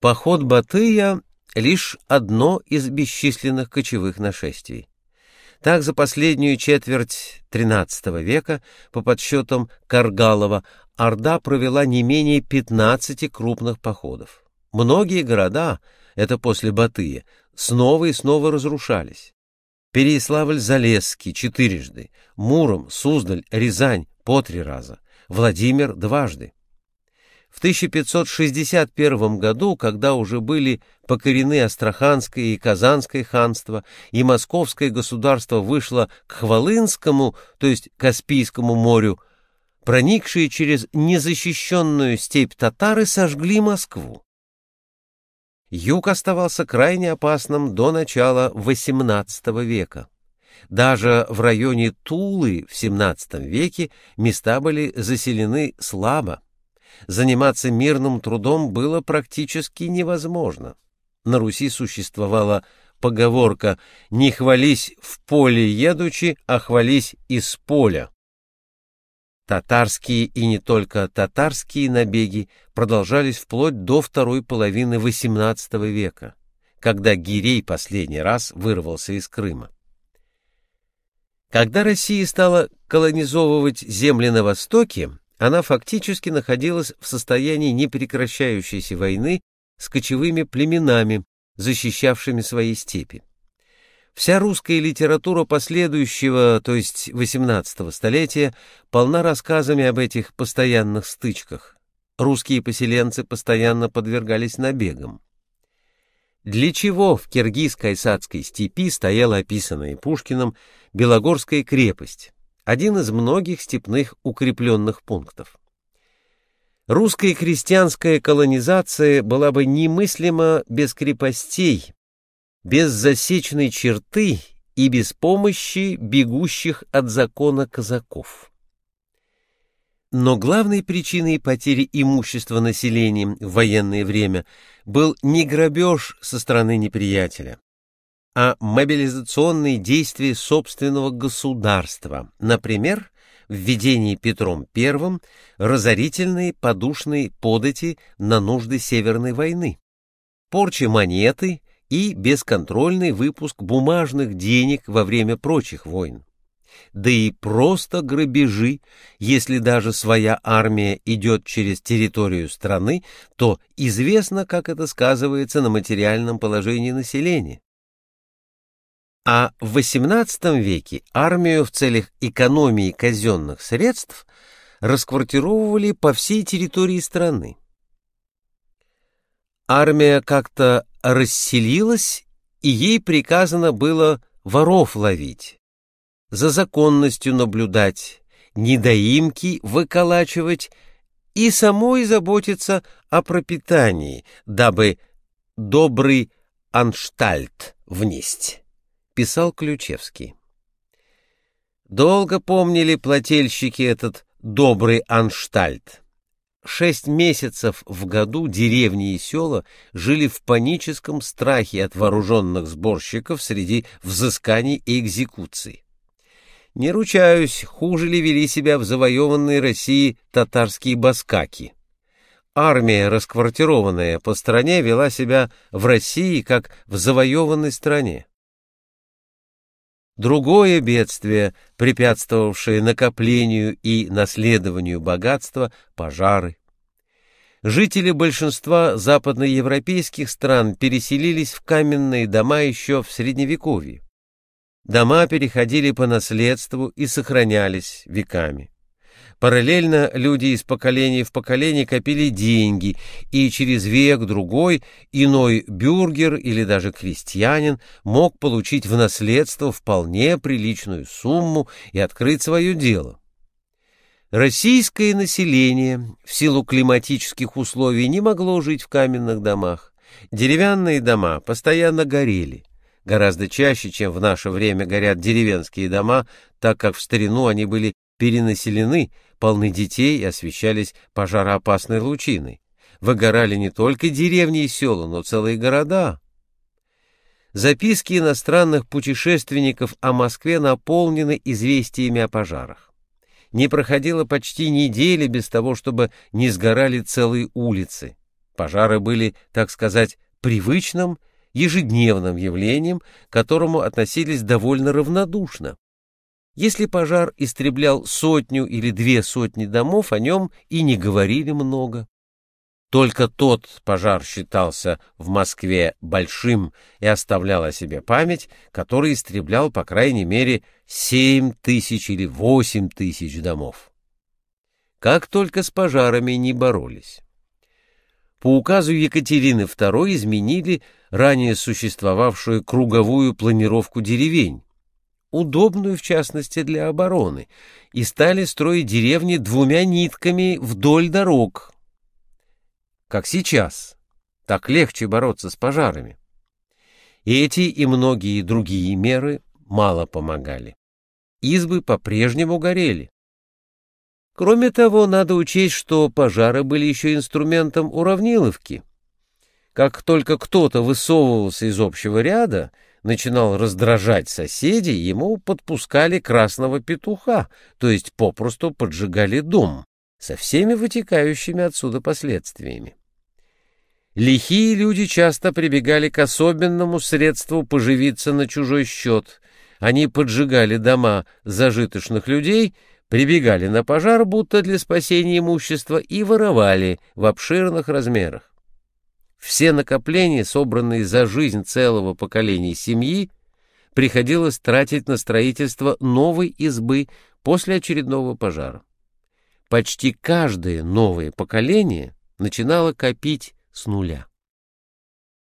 Поход Батыя — лишь одно из бесчисленных кочевых нашествий. Так за последнюю четверть XIII века, по подсчетам Каргалова, Орда провела не менее 15 крупных походов. Многие города, это после Батыя, снова и снова разрушались. Переяславль-Залесский четырежды, Муром, Суздаль, Рязань по три раза, Владимир дважды. В 1561 году, когда уже были покорены Астраханское и Казанское ханство, и Московское государство вышло к Хвалынскому, то есть Каспийскому морю, проникшие через незащищенную степь татары сожгли Москву. Юг оставался крайне опасным до начала XVIII века. Даже в районе Тулы в XVII веке места были заселены слабо заниматься мирным трудом было практически невозможно. На Руси существовала поговорка «Не хвались в поле едучи, а хвались из поля». Татарские и не только татарские набеги продолжались вплоть до второй половины XVIII века, когда Гирей последний раз вырвался из Крыма. Когда Россия стала колонизовывать земли на Востоке, она фактически находилась в состоянии непрекращающейся войны с кочевыми племенами, защищавшими свои степи. Вся русская литература последующего, то есть XVIII столетия, полна рассказами об этих постоянных стычках. Русские поселенцы постоянно подвергались набегам. Для чего в киргиз-кайсадской степи стояла описанная Пушкиным Белогорская крепость? Один из многих степных укрепленных пунктов. Русская крестьянская колонизация была бы немыслима без крепостей, без засечной черты и без помощи бегущих от закона казаков. Но главной причиной потери имущества населением в военное время был не грабеж со стороны неприятеля, а мобилизационные действия собственного государства, например, введение Петром I разорительной подушной подати на нужды Северной войны, порча монеты и бесконтрольный выпуск бумажных денег во время прочих войн. Да и просто грабежи, если даже своя армия идет через территорию страны, то известно, как это сказывается на материальном положении населения. А в XVIII веке армию в целях экономии казенных средств расквартировывали по всей территории страны. Армия как-то расселилась, и ей приказано было воров ловить, за законностью наблюдать, недоимки выколачивать и самой заботиться о пропитании, дабы добрый анштальт внесть писал Ключевский. Долго помнили плательщики этот добрый анштальт. Шесть месяцев в году деревни и села жили в паническом страхе от вооруженных сборщиков среди взысканий и экзекуций. Не ручаюсь, хуже ли вели себя в завоеванной России татарские баскаки. Армия, расквартированная по стране, вела себя в России как в завоеванной стране. Другое бедствие, препятствовавшее накоплению и наследованию богатства – пожары. Жители большинства западноевропейских стран переселились в каменные дома еще в Средневековье. Дома переходили по наследству и сохранялись веками. Параллельно люди из поколения в поколение копили деньги, и через век-другой иной бюргер или даже крестьянин мог получить в наследство вполне приличную сумму и открыть свое дело. Российское население в силу климатических условий не могло жить в каменных домах. Деревянные дома постоянно горели. Гораздо чаще, чем в наше время горят деревенские дома, так как в старину они были перенаселены, полны детей и освещались пожароопасной лучиной. Выгорали не только деревни и села, но целые города. Записки иностранных путешественников о Москве наполнены известиями о пожарах. Не проходило почти недели без того, чтобы не сгорали целые улицы. пожары были, так сказать, привычным, ежедневным явлением, к которому относились довольно равнодушно. Если пожар истреблял сотню или две сотни домов, о нем и не говорили много. Только тот пожар считался в Москве большим и оставлял о себе память, который истреблял, по крайней мере, семь тысяч или восемь тысяч домов. Как только с пожарами не боролись. По указу Екатерины II изменили ранее существовавшую круговую планировку деревень, удобную в частности для обороны, и стали строить деревни двумя нитками вдоль дорог, как сейчас. Так легче бороться с пожарами. Эти и многие другие меры мало помогали. Избы по-прежнему горели. Кроме того, надо учесть, что пожары были еще инструментом уравниловки. Как только кто-то высовывался из общего ряда, начинал раздражать соседей, ему подпускали красного петуха, то есть попросту поджигали дом, со всеми вытекающими отсюда последствиями. Лихие люди часто прибегали к особенному средству поживиться на чужой счет. Они поджигали дома зажиточных людей, прибегали на пожар, будто для спасения имущества, и воровали в обширных размерах. Все накопления, собранные за жизнь целого поколения семьи, приходилось тратить на строительство новой избы после очередного пожара. Почти каждое новое поколение начинало копить с нуля.